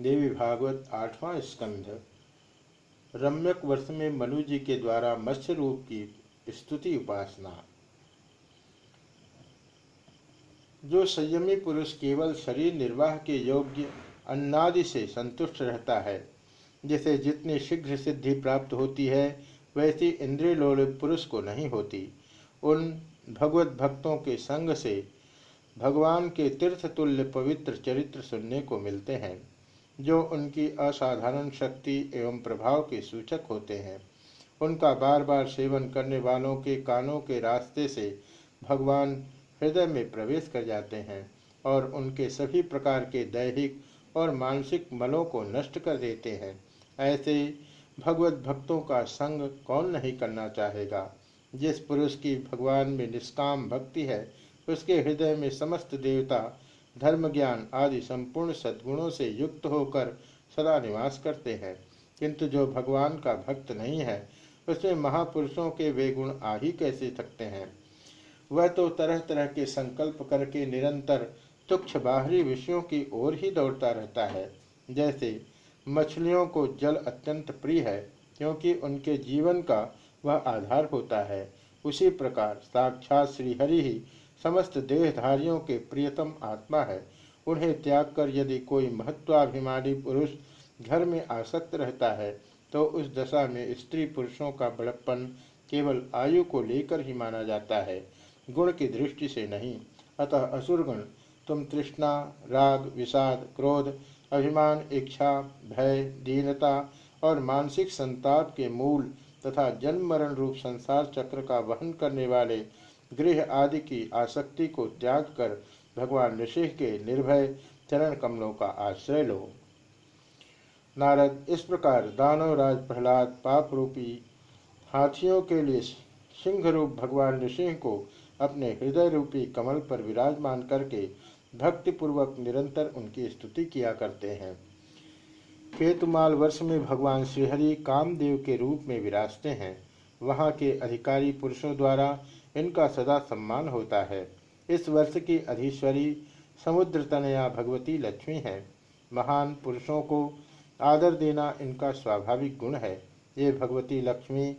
देवी भागवत आठवां स्कंध। रम्यक वर्ष में मनु जी के द्वारा मत्स्य रूप की स्तुति उपासना। जो संयमी पुरुष केवल शरीर निर्वाह के योग्य अन्नादि से संतुष्ट रहता है, जिसे जितनी शीघ्र सिद्धि प्राप्त होती है, वैसी इंद्रिय लोल पुरुष को नहीं होती। उन भगवत भक्तों के संग से भगवान के तीर्थ तुल्य पवित्र चरित्र सुनने को मिलते हैं। जो उनकी असाधारण शक्ति एवं प्रभाव के सूचक होते हैं। उनका बार बार सेवन करने वालों के कानों के रास्ते से भगवान हृदय में प्रवेश कर जाते हैं और उनके सभी प्रकार के दैहिक और मानसिक मलों को नष्ट कर देते हैं। ऐसे भगवत भक्तों का संग कौन नहीं करना चाहेगा? जिस पुरुष की भगवान में निष्काम भक्ति है, उसके हृदय में समस्त देवता धर्म ज्ञान आदि संपूर्ण सद्गुणों से युक्त होकर सदा निवास करते हैं। किंतु जो भगवान का भक्त नहीं है, उसमें महापुरुषों के वे गुण आ ही कैसे सकते हैं? वह तो तरह तरह के संकल्प करके निरंतर तुक्ष बाहरी विषयों की ओर ही दौड़ता रहता है। जैसे, मछलियों को जल अत्यंत प्रिय है, क्योंकि उनके जीवन का वह आधार होता है। उसी प्रकार साक्षात श्रीहरि ही समस्त देहधारियों के प्रियतम आत्मा है। उन्हें त्याग कर यदि कोई महत्वाभिमानी पुरुष घर में आसक्त रहता है तो उस दशा में स्त्री पुरुषों का बड़प्पन केवल आयु को लेकर ही माना जाता है। गुण की दृष्टि से नहीं। अतः असुरगुण, तुम तृष्णा, राग, विषाद, क्रोध, अभिमान, इच्छा, भय, दीनता और मानसिक संताप के मूल तथा जन्म मरण रूप संसार चक्र का वहन करने वाले गृह आदि की आसक्ति को त्याग कर भगवान ऋषि के निर्भय चरण कमलों का आश्रय लो। नारद इस प्रकार दानव राज प्रहलाद पाप रूपी हाथियों के लिए सिंह रूप भगवान ऋषि को अपने हृदय रूपी कमल पर विराजमान करके भक्तिपूर्वक निरंतर उनकी स्तुति किया करते हैं। केतुमाल वर्ष में भगवान श्रीहरि कामदेव के रूप में विराजते हैं। वहाँ के अधिकारी पुरुषों द्वारा इनका सदा सम्मान होता है। इस वर्ष की अधीश्वरी समुद्र तनया भगवती लक्ष्मी है। महान पुरुषों को आदर देना इनका स्वाभाविक गुण है। ये भगवती लक्ष्मी,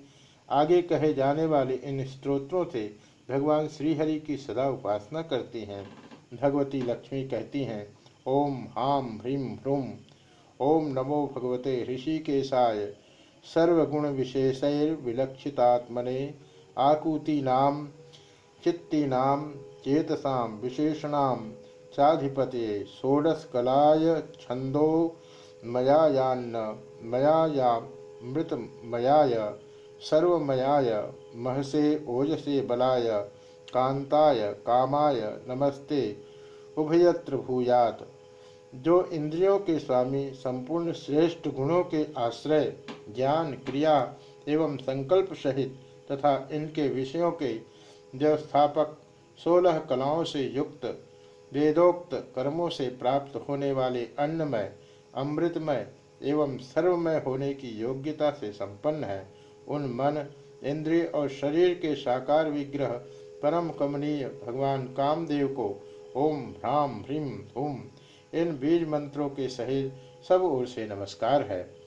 आगे कहे जाने वाले इन स्त्रोत्रों से भगवान श्रीहरि की सदा उपासना करती हैं। भगवती लक्ष्मी कहती हैं, ओम हाम ह्रीम ह्रूम ओम नमो भगवते ऋषि ऋषिकेशाय, सर्वगुण विलक्षितात्मने आकूतीनाम चित्तीनाम चेतसाम विशेषणाम चाधिपते षोडशकलाय छंदो मयायान्न मयायामृतमयाय सर्वमयाय, महसे ओजसे बलाय कांताय कामाय, नमस्ते, उभयत्र भूयात। जो इंद्रियों के स्वामी संपूर्ण श्रेष्ठ गुणों के आश्रय, ज्ञान, क्रिया एवं संकल्प सहित तथा इनके विषयों के व्यवस्थापक सोलह कलाओं से युक्त, वेदोक्त कर्मों से प्राप्त होने वाले अन्नमय, अमृतमय एवं सर्वमय होने की योग्यता से संपन्न है। उन मन, इंद्रिय और शरीर के साकार विग्रह परम कमनीय भगवान कामदेव को ओम भ्राम ह्रीम हुम इन बीज मंत्रों के सहित सब ओर से नमस्कार है।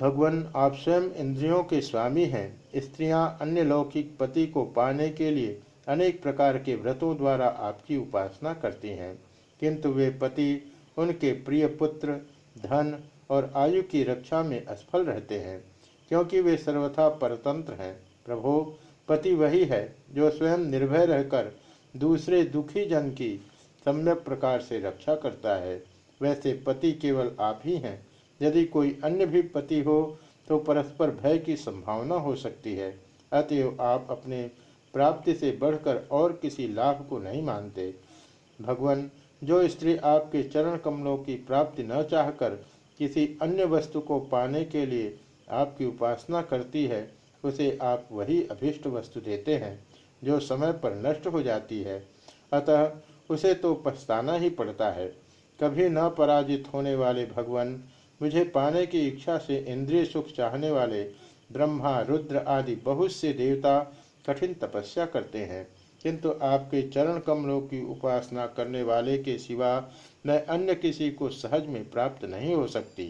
भगवान आप स्वयं इंद्रियों के स्वामी हैं। स्त्रियाँ अन्य लौकिक पति को पाने के लिए अनेक प्रकार के व्रतों द्वारा आपकी उपासना करती हैं। किंतु वे पति, उनके प्रिय पुत्र, धन और आयु की रक्षा में असफल रहते हैं, क्योंकि वे सर्वथा परतंत्र हैं। प्रभो, पति वही है जो स्वयं निर्भय रहकर दूसरे दुखी जन की सम्यक प्रकार से रक्षा करता है। वैसे पति केवल आप ही हैं यदि कोई अन्य भी पति हो तो परस्पर भय की संभावना हो सकती है। अतएव आप अपने प्राप्ति से बढ़कर और किसी लाभ को नहीं मानते। भगवान, जो स्त्री आपके चरण कमलों की प्राप्ति न चाहकर किसी अन्य वस्तु को पाने के लिए आपकी उपासना करती है, उसे आप वही अभिष्ट वस्तु देते हैं, जो समय पर नष्ट हो जाती है। अतः उसे तो पछताना ही पड़ता है। कभी न पराजित होने वाले भगवान मुझे पाने की इच्छा से इंद्रिय सुख चाहने वाले ब्रह्मा, रुद्र आदि बहुत से देवता कठिन तपस्या करते हैं। किंतु आपके चरण कमलों की उपासना करने वाले के सिवा मैं अन्य किसी को सहज में प्राप्त नहीं हो सकती,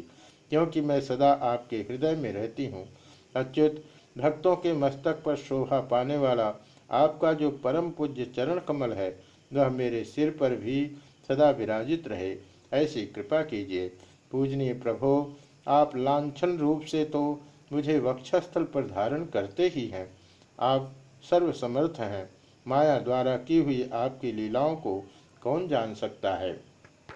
क्योंकि मैं सदा आपके हृदय में रहती हूँ। अच्युत, भक्तों के मस्तक पर शोभा पाने वाला आपका जो परम पूज्य चरण कमल है, वह मेरे सिर पर भी सदा विराजित रहे। ऐसी कृपा कीजिए। पूजनीय प्रभो, आप लाछन रूप से तो मुझे वक्षस्थल पर धारण करते ही हैं। आप सर्वसमर्थ हैं। माया द्वारा की हुई आपकी लीलाओं को कौन जान सकता है?